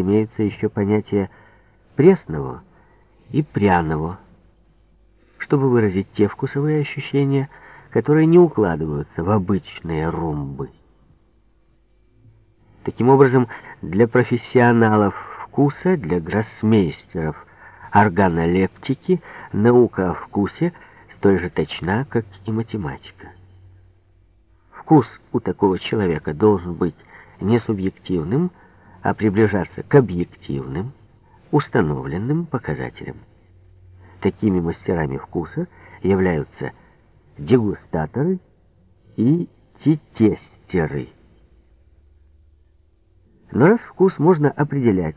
имеются еще понятия пресного и пряного, чтобы выразить те вкусовые ощущения, которые не укладываются в обычные румбы. Таким образом, для профессионалов вкуса, для гроссмейстеров органолептики наука о вкусе столь же точна, как и математика. Вкус у такого человека должен быть не субъективным, а приближаться к объективным, установленным показателям. Такими мастерами вкуса являются дегустаторы и тетестеры. Но раз вкус можно определять,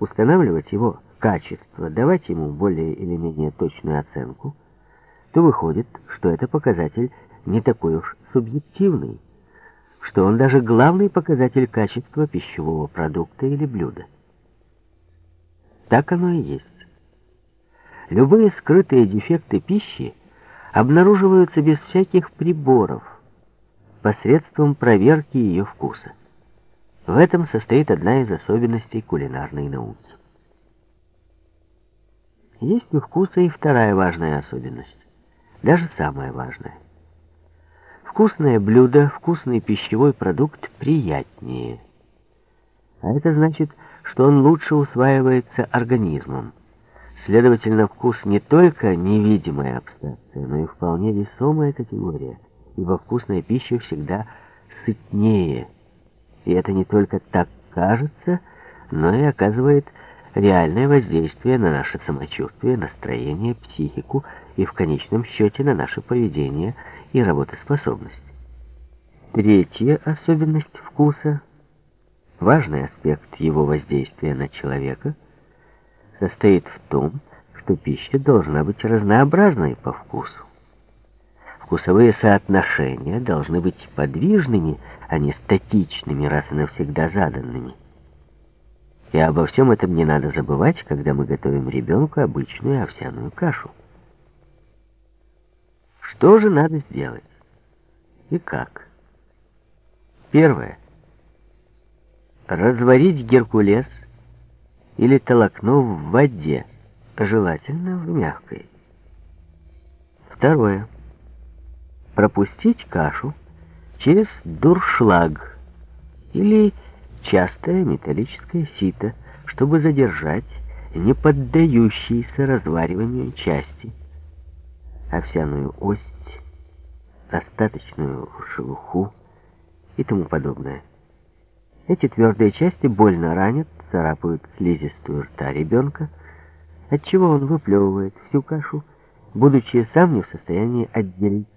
устанавливать его качество, давать ему более или менее точную оценку, то выходит, что это показатель не такой уж субъективный, что он даже главный показатель качества пищевого продукта или блюда. Так оно и есть. Любые скрытые дефекты пищи обнаруживаются без всяких приборов, посредством проверки ее вкуса. В этом состоит одна из особенностей кулинарной науки. Есть у вкуса и вторая важная особенность, даже самая важная. Вкусное блюдо, вкусный пищевой продукт приятнее. А это значит, что он лучше усваивается организмом. Следовательно, вкус не только невидимая абстракция, но и вполне весомая категория, ибо вкусная пища всегда сытнее. И это не только так кажется, но и оказывает реальное воздействие на наше самочувствие, настроение, психику и в конечном счете на наше поведение – и работоспособность. Третья особенность вкуса, важный аспект его воздействия на человека, состоит в том, что пища должна быть разнообразной по вкусу. Вкусовые соотношения должны быть подвижными, а не статичными, раз и навсегда заданными. И обо всем этом не надо забывать, когда мы готовим ребенку обычную овсяную кашу. Что же надо сделать? И как? Первое. Разварить геркулес или толокно в воде, желательно в мягкой. Второе. Пропустить кашу через дуршлаг или частое металлическое сито, чтобы задержать не поддающиеся развариванию части овсяную ось, остаточную шелуху и тому подобное. Эти твердые части больно ранят, царапают слизистую рта ребенка, отчего он выплевывает всю кашу, будучи сам не в состоянии отделить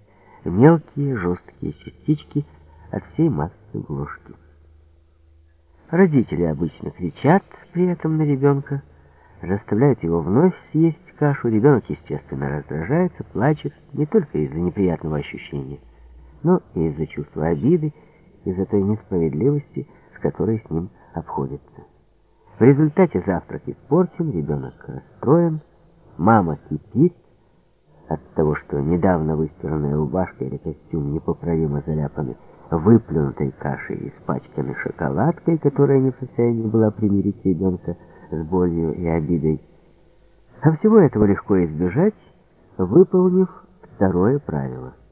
мелкие жесткие частички от всей массы ложке. Родители обычно кричат при этом на ребенка, заставляют его вновь съесть кашу, ребенок, естественно, раздражается, плачет, не только из-за неприятного ощущения, но и из-за чувства обиды, из-за той несправедливости, с которой с ним обходится. В результате завтрак испорчен, ребенок расстроен, мама кипит от того, что недавно выстиранная рубашка или костюм непоправимо заляпаны выплюнутой кашей и испачканы шоколадкой, которая не в состоянии была примирить ребенка с болью и обидой. А всего этого легко избежать, выполнив второе правило —